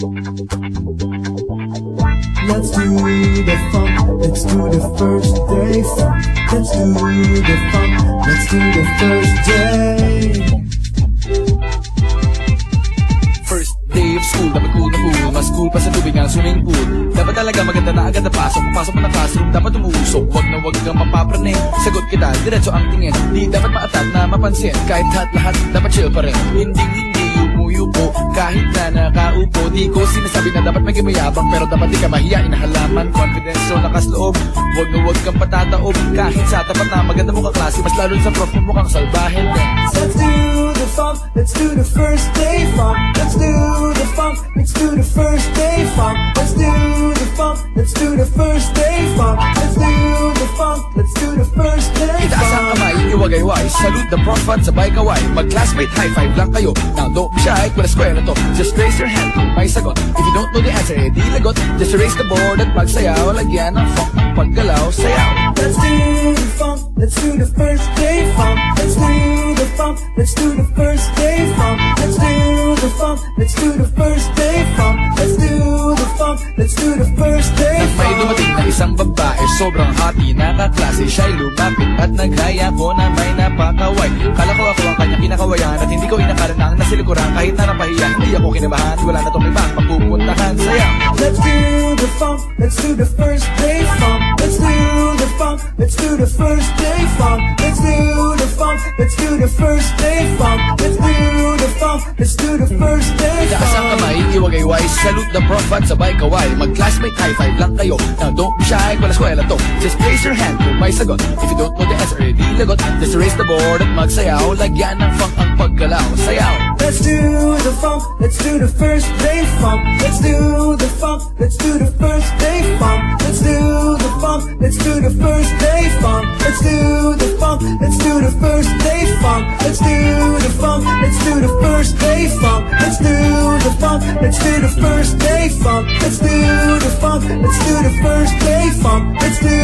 Let's do the funk. Let's do the first day. Let's do the funk. Let's do the first day. First day of school, dapat cool na cool Mas cool pa sa tubig ang swimming pool Dapat talaga maganda na agad na pasok Pasok mo na classroom, dapat umuusok Huwag na huwag kang mapapraning Sagot kita, diretso ang tingin Di dapat maatat na mapansin Kahit lahat-lahat, dapat chill pa rin Hindi, yumuyuko Kahit na nakaupo Di ko sinasabi na dapat maging mayabang Pero dapat di ka mahiyain na halaman Confidence o lakas loob Huwag na huwag kang patataob Kahit sa tapat na maganda mo kaklase Mas lalo sa prof mo mukhang salbahin dance Let's do the funk. Let's do the first day funk. Let's do the funk. Let's do the first day funk. Let's do the funk. Let's do the first day funk. Salute the prof at sabay kaway Mag-classmate, high five lang kayo Now don't be shy, wala square na to Just raise your hand kung may sagot If you don't know the answer, eh di lagot Just erase the board at magsayaw Lagyan ng funk paggalaw, sayaw Let's do the funk. Let's do the first day funk. Let's do the funk. Let's do the first day funk. Let's do the funk. Let's do the first day funk. Let's do the funk. Let's do the first day funk. Sobrang hati, nakaklase Siya'y lumapit at naghaya ko na may napakaway Kala ko ako ang kanyang kinakawayan At hindi ko inakaranang nasilikuran Kahit na napahiya, hindi ako kinabahan Wala na tong ibang mapupuntahan Sayaw Let's do the funk. Let's do the first day funk. Let's do the funk. Let's do the first day funk. Let's do the funk. Let's do the first day funk. Iwagayway Salute the prof at sabay kaway Mag-classmate, high five lang kayo Now don't be shy, wala skwela to Just raise your hand kung may sagot If you don't know the answer, eh di lagot Just erase the board at magsayaw Lagyan ng funk ang paggalaw Sayaw Let's do the funk. Let's do the first day funk. Let's do the funk. Let's do the first day funk. Let's do the funk. Let's do the first day funk. Let's do the funk. Let's do the first day funk. Let's do the funk. Let's do the first day funk. Let's do the funk. Let's do the first day funk. Let's do the funk. Let's do the first day funk. Let's do